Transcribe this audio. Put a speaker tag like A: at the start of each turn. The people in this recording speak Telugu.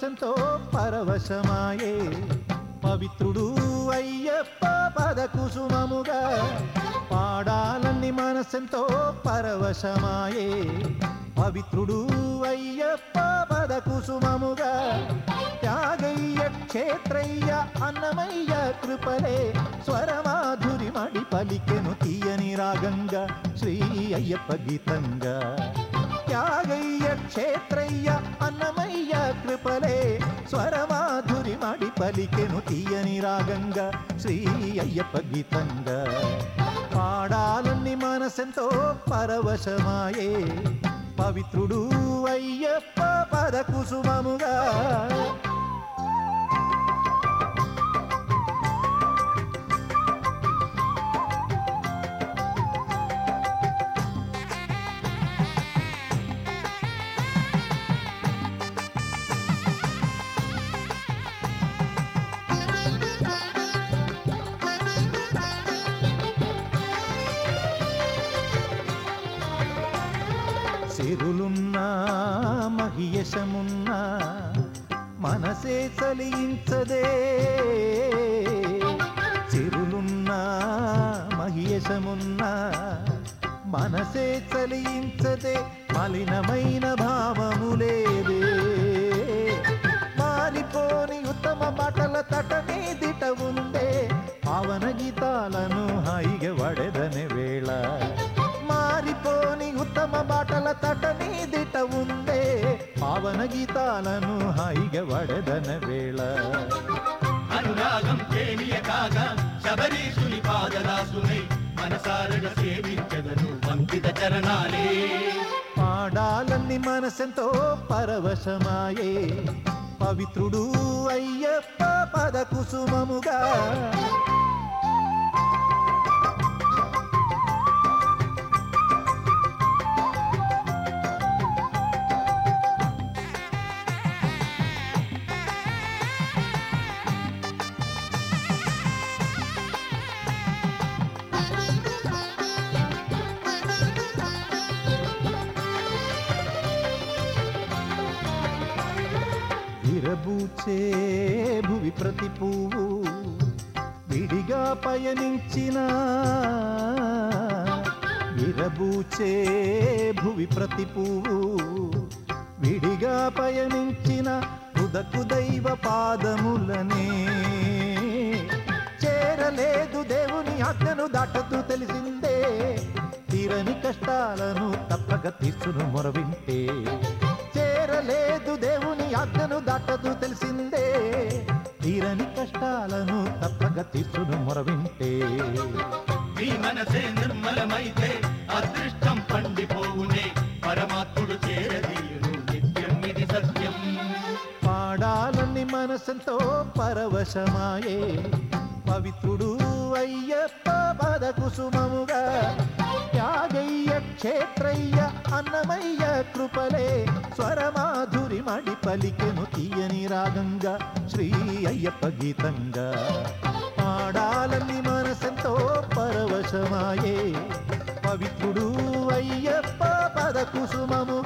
A: పాడాలని పరవశమాయే. పవిత్రుడు అయ్యప్ప పద కుసుమముగా పాడాలని మనసెంతో పరవశమాయే. పవిత్రుడు అయ్యప్ప పద కుసుమముగా త్యాగయ్య క్షేత్రయ్య అన్నమయ్య కృపలే. స్వరమాధురి మడి పలికెను తీయని రాగంగా శ్రీ అయ్యప్ప గీతంగా. త్యాగయ్య క్షేత్రయ్య అన్నమయ్య కృపలే. స్వరమాధురి మడి పలికెను తీయని రాగంగా శ్రీ అయ్యప్ప గీతంగా. పాడాలన్ని మనసెంతో పరవశమాయే. పవిత్రుడు అయ్యప్ప పద మహియశమున్నా మనసే చలించదే. చెరులున్నా మహియశమున్నా మనసే చలించదే. మలినమైన భావములేదే మారిపోని ఉత్తమ మాటల తటనే దిట ఉందే పావన గీత గీతాలను హాయిగా వడెదన వేళ.
B: అనురాగం తేనియ కాగా శబరీషుని పాదదాసునై మనసారగ సేవించదను వంకిత చరణాలే.
A: పాడాలని మనసెంతో పరవశమాయే. పవిత్రుడు అయ్యప్ప పద కుసుమముగా. విరబూచే భువి ప్రతి పువ్వు విడిగా పయనించిన విరబూచే భువి ప్రతి పువ్వు విడిగా పయనించిన ఉదకు దైవ పాదములనే. చేరలేదు దేవుని ఆజ్ఞను దాటదు తెలిసిందే. తీరని కష్టాలను తప్పక తీర్చును మొరవింటే. చేరలేదు దేవుని ఆజ్ఞను దాటదు తెలిసి తీరని కష్టాలను తప్పక తీర్చును మొరవింటే.
B: నీ మనసే నిర్మలమైతే అదృష్టం పండిపోవునే. పరమాత్ముడు నిత్యం ఇది సత్యం.
A: పాడాలని మనసెంతో పరవశమాయే. పవిత్రుడు అయ్యప్ప పద కుసుమముగా త్యాగయ్య క్షేత్రయ్య అన్నమయ్య కృపలే స్వరమాధురి మడి పలికెను తీయని రాగంగా శ్రీ అయ్యప్ప గీతంగా. పాడాలని మనసెంతో పరవశమాయే పవిత్రుడు అయ్యప్ప పద కుసుమముగా